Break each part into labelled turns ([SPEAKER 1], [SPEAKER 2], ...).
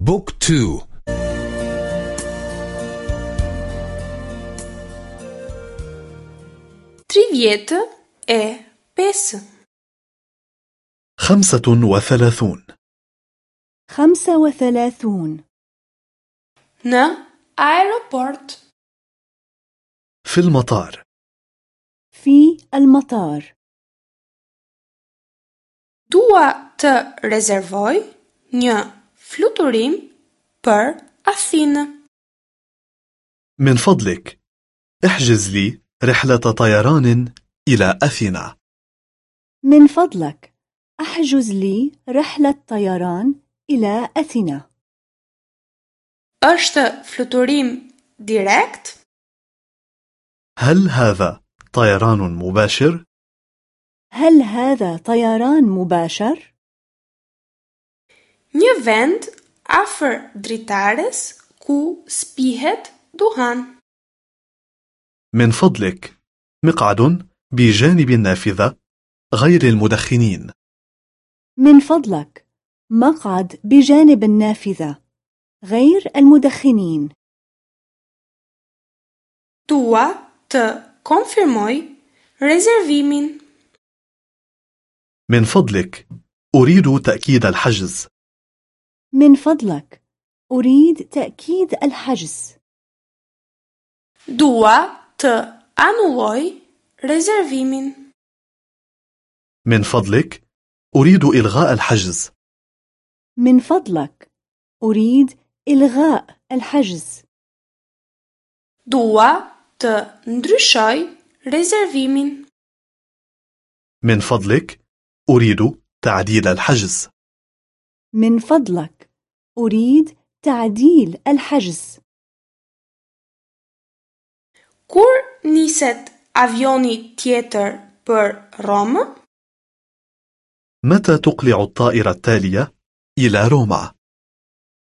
[SPEAKER 1] بوك تو.
[SPEAKER 2] تريفيت اي بيس
[SPEAKER 3] خمسة وثلاثون.
[SPEAKER 4] خمسة وثلاثون.
[SPEAKER 2] ن ايروبورت
[SPEAKER 3] في المطار.
[SPEAKER 4] في المطار.
[SPEAKER 2] دوا ت një fluturim për Athinë.
[SPEAKER 3] من فضلك احجز لي رحلة طيران إلى أثينا
[SPEAKER 4] من فضلك احجز لي رحلة طيران إلى أثينا
[SPEAKER 2] Është fluturim direkt?
[SPEAKER 3] هل هذا طيران مباشر؟
[SPEAKER 4] هل هذا طيران مباشر؟
[SPEAKER 2] Një vend afër dritares ku spihet duhan.
[SPEAKER 3] من فضلك مقعد بجانب النافذة غير المدخنين
[SPEAKER 4] من فضلك مقعد بجانب النافذة غير المدخنين
[SPEAKER 2] Dua të konfirmoj rezervimin.
[SPEAKER 3] من فضلك أريد تأكيد الحجز
[SPEAKER 4] من فضلك. أريد تأكيد الحجز.
[SPEAKER 2] Dua të anulloj rezervimin.
[SPEAKER 3] من فضلك أريد إلغاء الحجز
[SPEAKER 4] من فضلك أريد إلغاء الحجز
[SPEAKER 2] Dua të ndryshoj rezervimin.
[SPEAKER 3] من فضلك أريد تعديل الحجز
[SPEAKER 4] من فضلك أريد تعديل الحجز
[SPEAKER 2] Kur niset avioni tjetër për Romë?
[SPEAKER 3] متى تقلع الطائرة التالية إلى روما؟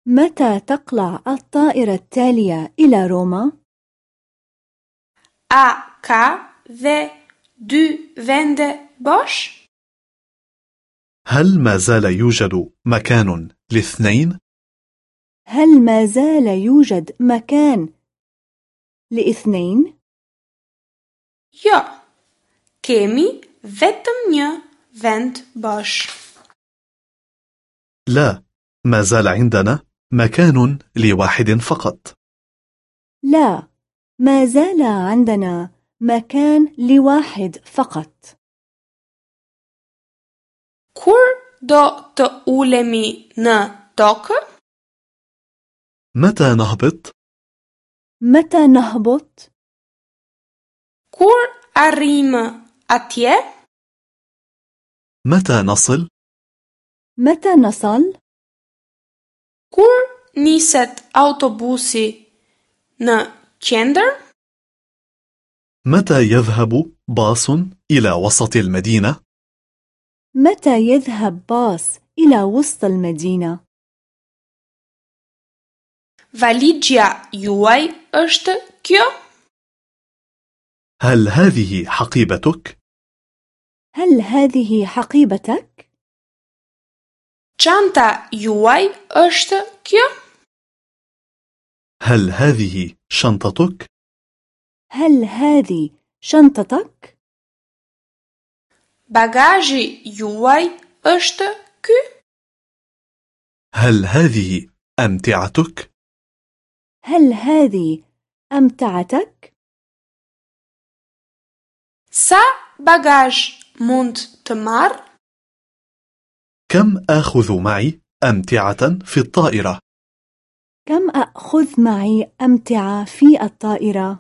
[SPEAKER 4] متى تقلع الطائرة التالية إلى روما؟
[SPEAKER 2] A ka dhe dy vende bosh?
[SPEAKER 3] هل ما زال يوجد مكان لاثنين؟
[SPEAKER 4] هل ما زال يوجد مكان لإثنين؟
[SPEAKER 2] Jo. Kemi vetëm një vend bosh.
[SPEAKER 3] لا ما زال عندنا مكان لواحد فقط
[SPEAKER 4] لا ما زال عندنا مكان لواحد فقط
[SPEAKER 2] Kur do të ulemi në tokë?
[SPEAKER 3] متى نهبط؟
[SPEAKER 4] متى نهبط؟
[SPEAKER 2] Kur arrim atje?
[SPEAKER 3] متى نصل؟
[SPEAKER 4] متى نصل؟
[SPEAKER 2] Kur niset autobusi në qendër?
[SPEAKER 3] متى يذهب باص إلى وسط المدينة؟
[SPEAKER 4] متى يذهب باص إلى وسط المدينة؟
[SPEAKER 2] Valigjja juaj është kjo?
[SPEAKER 3] هل هذه حقيبتك؟
[SPEAKER 4] هل هذه حقيبتك؟
[SPEAKER 2] Çanta juaj është kjo?
[SPEAKER 3] هل هذه شنطتك؟
[SPEAKER 4] هل هذه شنطتك؟
[SPEAKER 2] Bagazhi juaj është ky?
[SPEAKER 3] هل هذه أمتعتك؟
[SPEAKER 4] هل هذه أمتعتك؟
[SPEAKER 2] Bagazh mund të marr?
[SPEAKER 3] كم آخذ معي أمتعة في الطائرة؟
[SPEAKER 4] كم أخذ معي أمتعة في الطائرة؟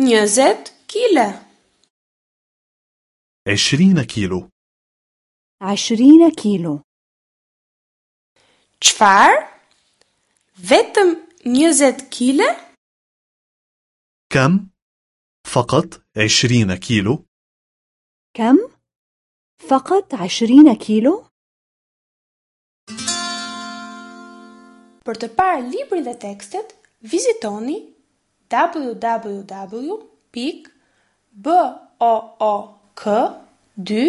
[SPEAKER 2] 20 kile.
[SPEAKER 3] عشرين كيلو
[SPEAKER 4] عشرين كيلو
[SPEAKER 2] Çfarë? Vetëm 20 kile?
[SPEAKER 3] كم؟ فقط عشرين كيلو
[SPEAKER 4] كم؟ فقط عشرين كيلو؟
[SPEAKER 2] Për të parë librin dhe tekstet, vizitoni www.book2.de